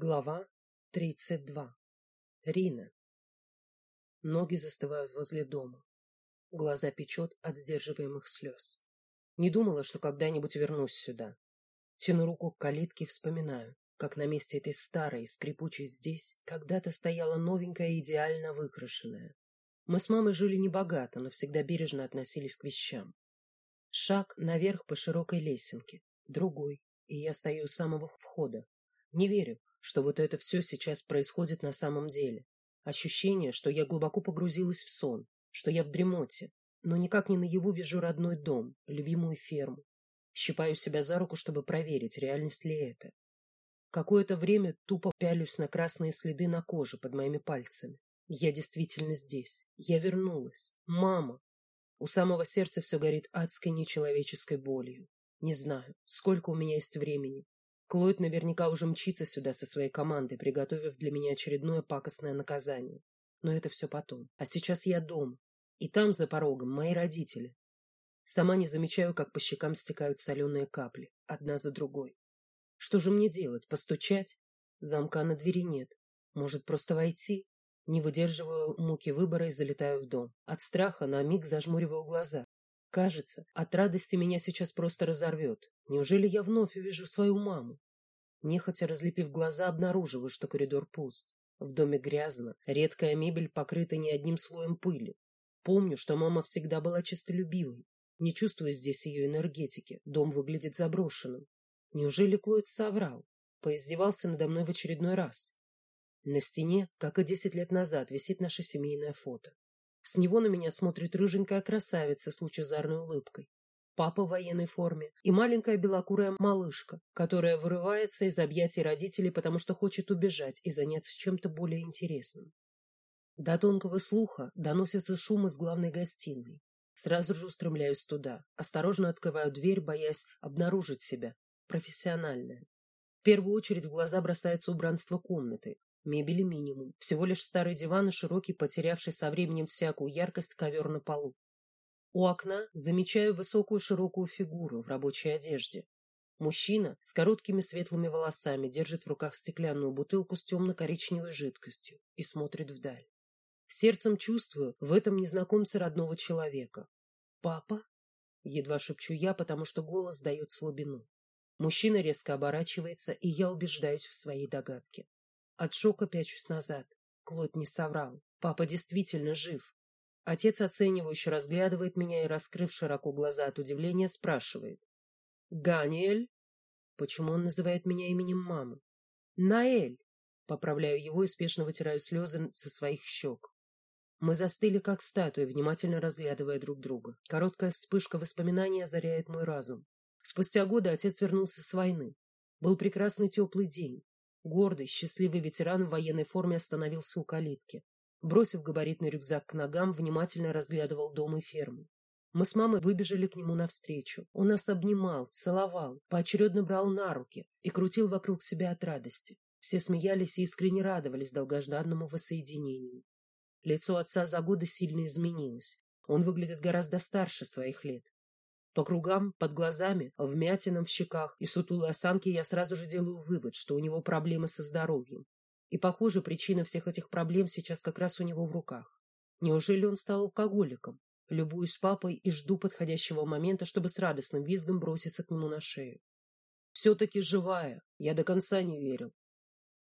Глава 32. Рина. Ноги застывают возле дома. Глаза печет от сдерживаемых слез. Не думала, что когда-нибудь вернусь сюда. Тяну руку к калитке вспоминаю, как на месте этой старой, скрипучей здесь, когда-то стояла новенькая, идеально выкрашенная. Мы с мамой жили небогато, но всегда бережно относились к вещам. Шаг наверх по широкой лесенке, другой, и я стою у самого входа. Не верю, что вот это все сейчас происходит на самом деле. Ощущение, что я глубоко погрузилась в сон, что я в дремоте, но никак не наяву вижу родной дом, любимую ферму. Щипаю себя за руку, чтобы проверить, реальность ли это. Какое-то время тупо пялюсь на красные следы на коже под моими пальцами. Я действительно здесь. Я вернулась. Мама. У самого сердца все горит адской нечеловеческой болью. Не знаю, сколько у меня есть времени, Клод наверняка уже мчится сюда со своей командой, приготовив для меня очередное пакостное наказание. Но это все потом. А сейчас я дома. И там, за порогом, мои родители. Сама не замечаю, как по щекам стекают соленые капли, одна за другой. Что же мне делать? Постучать? Замка на двери нет. Может, просто войти? Не выдерживаю муки выбора и залетаю в дом. От страха на миг зажмуриваю глаза. Кажется, от радости меня сейчас просто разорвет. Неужели я вновь увижу свою маму? Нехотя разлепив глаза, обнаруживаю, что коридор пуст. В доме грязно, редкая мебель покрыта не одним слоем пыли. Помню, что мама всегда была честолюбивой. Не чувствую здесь ее энергетики. Дом выглядит заброшенным. Неужели Клойд соврал? Поиздевался надо мной в очередной раз. На стене, как и десять лет назад, висит наше семейное фото. С него на меня смотрит рыженькая красавица с лучезарной улыбкой. Папа в военной форме и маленькая белокурая малышка, которая вырывается из объятий родителей, потому что хочет убежать и заняться чем-то более интересным. До тонкого слуха доносится шум из главной гостиной. Сразу же устремляюсь туда, осторожно открываю дверь, боясь обнаружить себя. Профессиональная. В первую очередь в глаза бросается убранство комнаты, Мебели минимум. Всего лишь старый диван и широкий, потерявший со временем всякую яркость ковер на полу. У окна замечаю высокую широкую фигуру в рабочей одежде. Мужчина с короткими светлыми волосами держит в руках стеклянную бутылку с темно-коричневой жидкостью и смотрит вдаль. Сердцем чувствую в этом незнакомце родного человека. «Папа?» — едва шепчу я, потому что голос дает слабину. Мужчина резко оборачивается, и я убеждаюсь в своей догадке. От шока пячусь назад. Клод не соврал. Папа действительно жив. Отец оценивающе разглядывает меня и, раскрыв широко глаза от удивления, спрашивает. «Ганиэль?» Почему он называет меня именем мамы? «Наэль!» Поправляю его и спешно вытираю слезы со своих щек. Мы застыли, как статуи, внимательно разглядывая друг друга. Короткая вспышка воспоминаний озаряет мой разум. Спустя годы отец вернулся с войны. Был прекрасный теплый день. Гордый, счастливый ветеран в военной форме остановился у калитки. Бросив габаритный рюкзак к ногам, внимательно разглядывал дом и ферму. Мы с мамой выбежали к нему навстречу. Он нас обнимал, целовал, поочередно брал на руки и крутил вокруг себя от радости. Все смеялись и искренне радовались долгожданному воссоединению. Лицо отца за годы сильно изменилось. Он выглядит гораздо старше своих лет. По кругам, под глазами, вмятинам в щеках и сутулой осанке я сразу же делаю вывод, что у него проблемы со здоровьем. И, похоже, причина всех этих проблем сейчас как раз у него в руках. Неужели он стал алкоголиком? Любуюсь папой и жду подходящего момента, чтобы с радостным визгом броситься к нему на шею. Все-таки живая, я до конца не верил.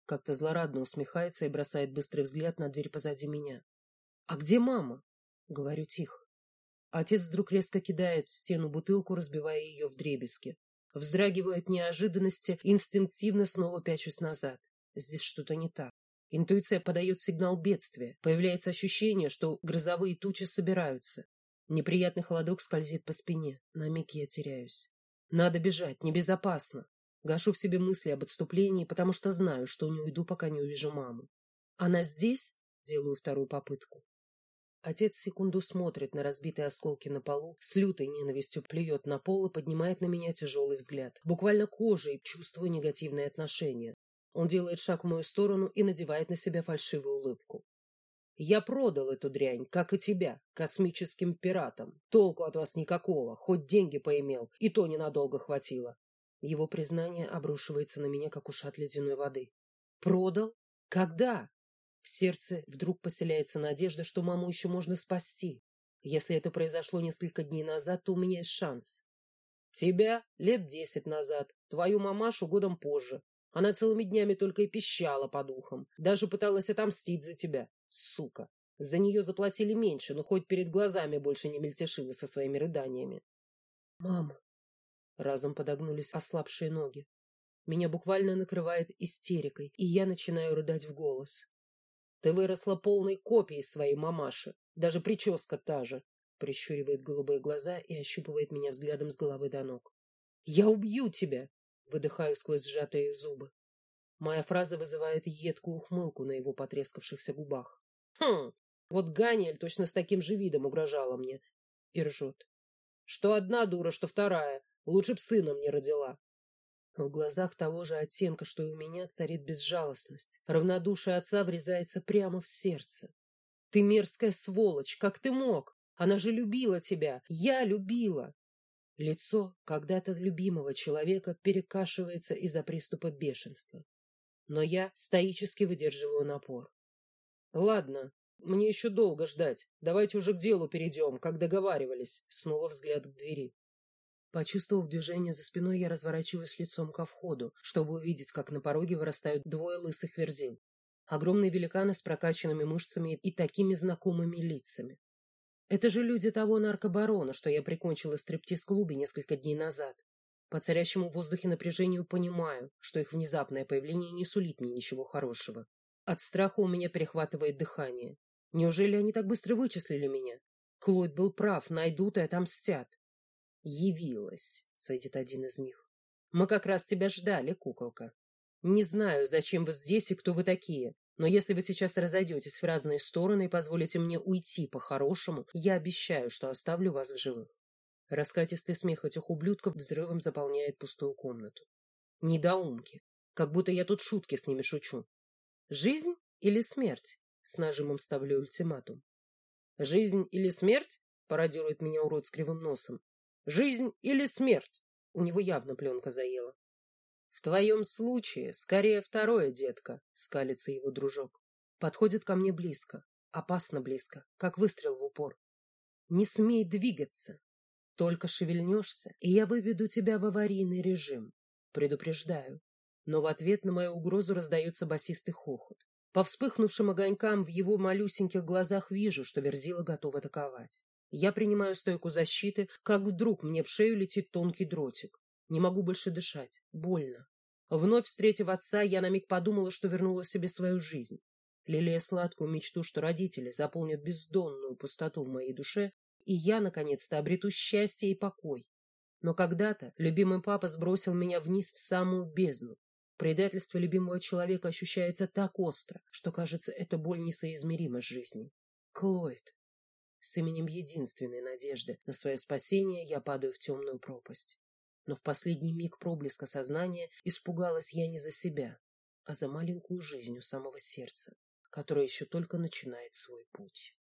Как-то злорадно усмехается и бросает быстрый взгляд на дверь позади меня. «А где мама?» — говорю тихо. Отец вдруг резко кидает в стену бутылку, разбивая ее в дребезги. Вздрагиваю от неожиданности, инстинктивно снова пячусь назад. Здесь что-то не так. Интуиция подает сигнал бедствия. Появляется ощущение, что грозовые тучи собираются. Неприятный холодок скользит по спине. На миг я теряюсь. Надо бежать, небезопасно. Гашу в себе мысли об отступлении, потому что знаю, что не уйду, пока не увижу маму. Она здесь? Делаю вторую попытку. Отец секунду смотрит на разбитые осколки на полу, с лютой ненавистью плюет на пол и поднимает на меня тяжелый взгляд. Буквально кожей чувствую негативное отношение. Он делает шаг в мою сторону и надевает на себя фальшивую улыбку. Я продал эту дрянь, как и тебя, космическим пиратам. Толку от вас никакого, хоть деньги поимел, и то ненадолго хватило. Его признание обрушивается на меня, как ушат ледяной воды. Продал? Когда? В сердце вдруг поселяется надежда, что маму еще можно спасти. Если это произошло несколько дней назад, то у меня есть шанс. Тебя лет десять назад, твою мамашу годом позже. Она целыми днями только и пищала по духам. Даже пыталась отомстить за тебя. Сука. За нее заплатили меньше, но хоть перед глазами больше не мельтешила со своими рыданиями. Мама. Разом подогнулись ослабшие ноги. Меня буквально накрывает истерикой, и я начинаю рыдать в голос. Ты выросла полной копией своей мамаши. Даже прическа та же. Прищуривает голубые глаза и ощупывает меня взглядом с головы до ног. Я убью тебя! Выдыхаю сквозь сжатые зубы. Моя фраза вызывает едкую ухмылку на его потрескавшихся губах. Хм, вот Ганиэль точно с таким же видом угрожала мне. И ржет. Что одна дура, что вторая. Лучше б сына мне родила. В глазах того же оттенка, что и у меня, царит безжалостность. Равнодушие отца врезается прямо в сердце. Ты мерзкая сволочь, как ты мог? Она же любила тебя. Я любила. Лицо когда-то любимого человека перекашивается из-за приступа бешенства. Но я стоически выдерживаю напор. Ладно, мне еще долго ждать. Давайте уже к делу перейдем, как договаривались. Снова взгляд к двери. Почувствовав движение за спиной, я разворачиваюсь лицом ко входу, чтобы увидеть, как на пороге вырастают двое лысых верзил. Огромные великаны с прокачанными мышцами и такими знакомыми лицами. Это же люди того наркобарона, что я прикончила в стриптиз-клубе несколько дней назад. По царящему в воздухе напряжению понимаю, что их внезапное появление не сулит мне ничего хорошего. От страха у меня перехватывает дыхание. Неужели они так быстро вычислили меня? Клод был прав, найдут и отомстят. Явилась, цедит один из них. Мы как раз тебя ждали, куколка. Не знаю, зачем вы здесь и кто вы такие, но если вы сейчас разойдетесь в разные стороны и позволите мне уйти по-хорошему, я обещаю, что оставлю вас в живых. Раскатистый смех этих ублюдков взрывом заполняет пустую комнату. Недоумки. Как будто я тут шутки с ними шучу. Жизнь или смерть? С нажимом ставлю ультиматум. Жизнь или смерть? Пародирует меня урод с кривым носом. Жизнь или смерть? У него явно пленка заела. В твоем случае скорее второе, детка, скалится его дружок. Подходит ко мне близко, опасно близко, как выстрел в упор. Не смей двигаться. Только шевельнешься, и я выведу тебя в аварийный режим. Предупреждаю. Но в ответ на мою угрозу раздается басистый хохот. По вспыхнувшим огонькам в его малюсеньких глазах вижу, что Верзила готов атаковать. Я принимаю стойку защиты, как вдруг мне в шею летит тонкий дротик. Не могу больше дышать. Больно. Вновь встретив отца, я на миг подумала, что вернула себе свою жизнь. Лелея сладкую мечту, что родители заполнят бездонную пустоту в моей душе, и я, наконец-то, обрету счастье и покой. Но когда-то любимый папа сбросил меня вниз в самую бездну. Предательство любимого человека ощущается так остро, что, кажется, эта боль несоизмерима с жизнью. Клойд, с именем единственной надежды на свое спасение я падаю в темную пропасть. Но в последний миг проблеска сознания испугалась я не за себя, а за маленькую жизнь у самого сердца, которое еще только начинает свой путь.